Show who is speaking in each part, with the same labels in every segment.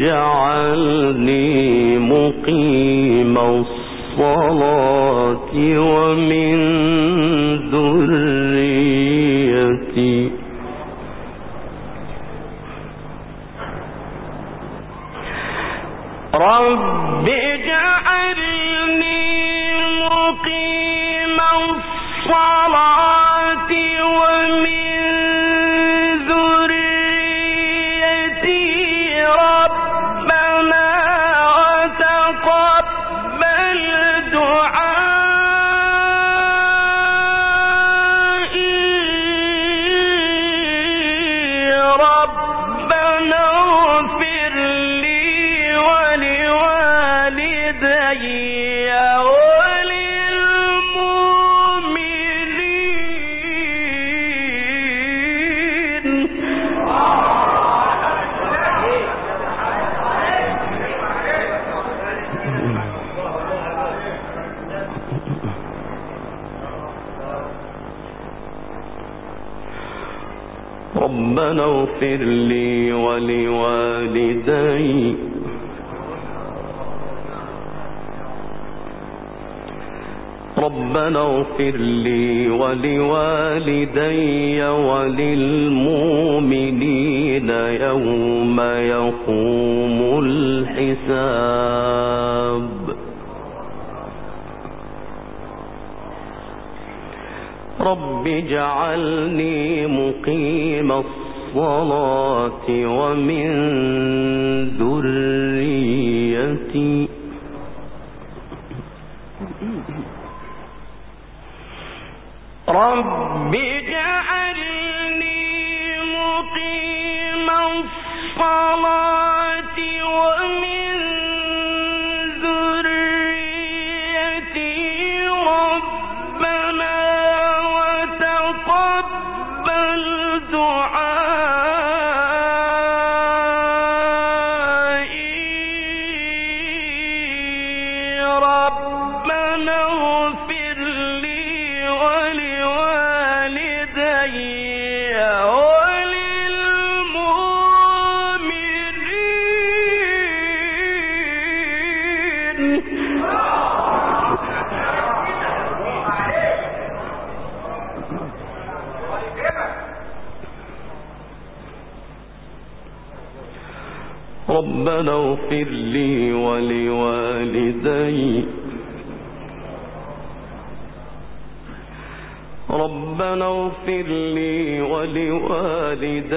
Speaker 1: اجعلني مقيم الصلاة ومن ربنا اغفر لي ولوالدي. ربنا اغفر لي ولوالدي وللمؤمنين يوم يقوم الحساب. رب اجعلني مقيم الصلاة ومن ذريتي. رب ربنا اغفر لي ولوالدي. ربنا اغفر لي ولوالدي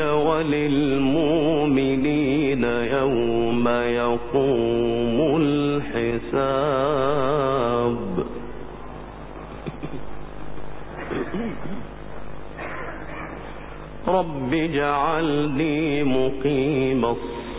Speaker 1: وللمؤمنين يوم يقوم الحساب. رب اجعلني مقيم الصلاة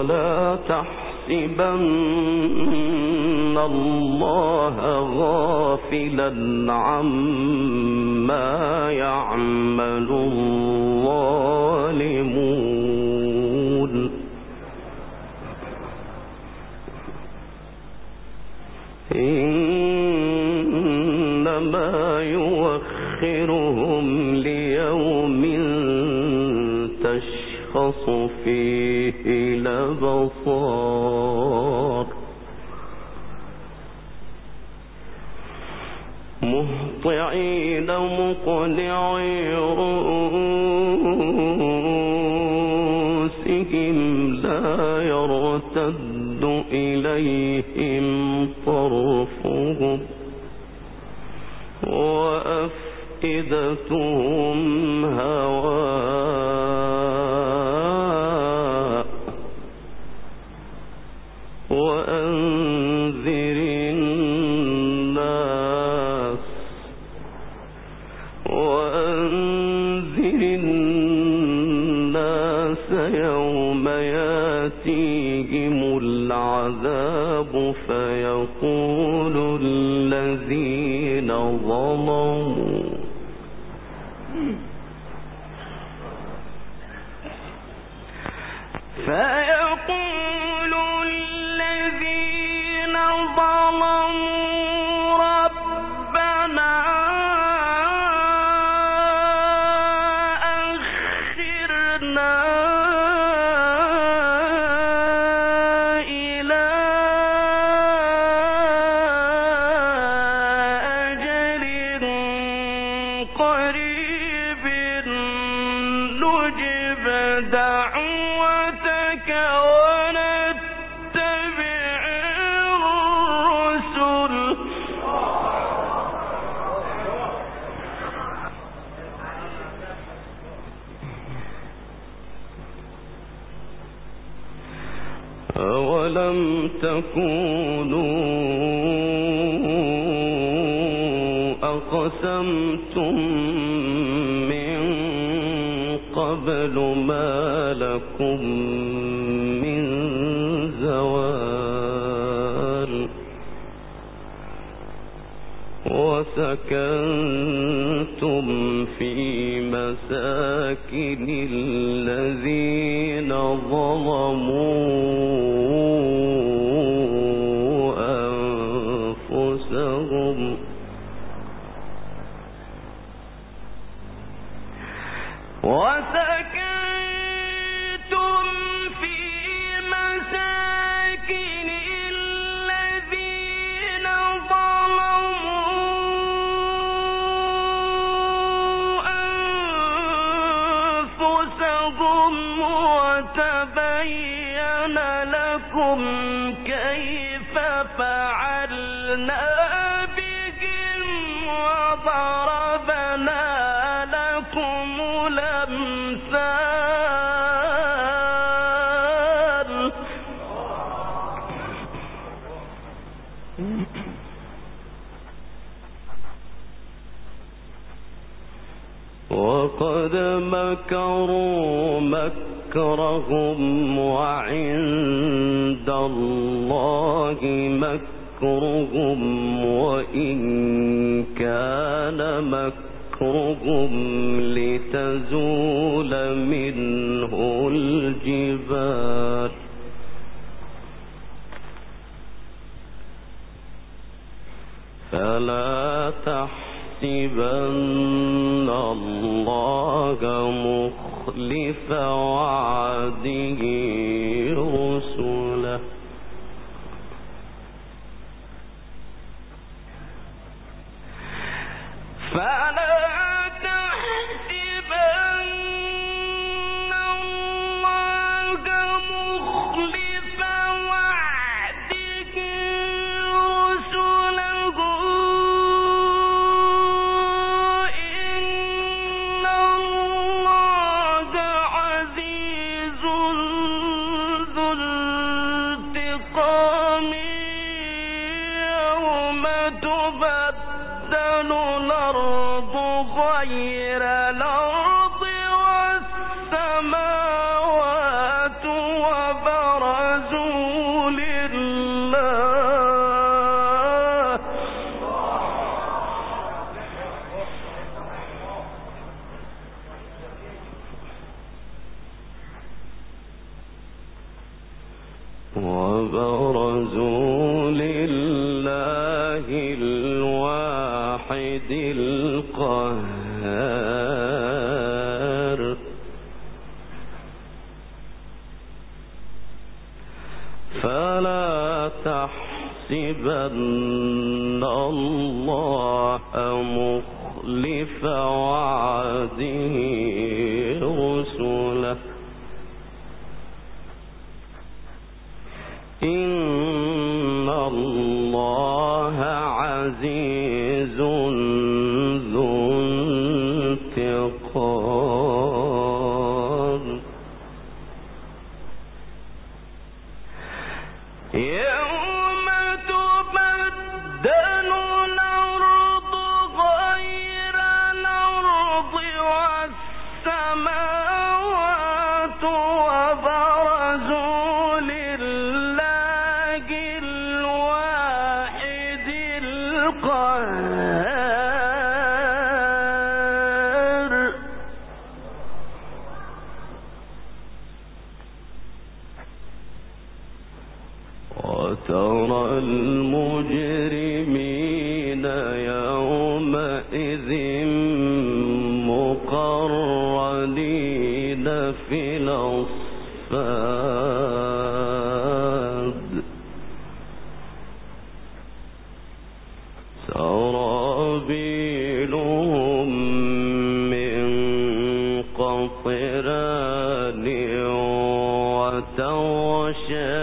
Speaker 1: ولا تحسبن الله غافلا عما يعمل الظالمون. إنما يوخرهم فيه الأبصار مهطعين مقنعي رؤوسهم لا يرتد إليهم طرفهم. وأفئدتهم هواء الناس يوم ياتيهم العذاب فيقول الذين ظلموا أخرنا تكونوا أقسمتم من قبل ما لكم من زوال وسكنتم في مساكن الذين ظلموا وسكنتم وقد مكروا مكرهم وعند الله مكرهم وإن كان مكرهم لتزول منه الجبال فلا تحسبن الله مخلف وعده رسله. فلا يحسبن الله مخلف وعده رسله. إن الله عزيز ذو انتقام. وترى المجرمين يومئذ مقرنين في الأصفاد. سرابيلهم من قطران وتغشى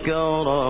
Speaker 1: ذكرا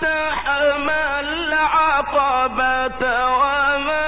Speaker 1: تحمل عقبة وما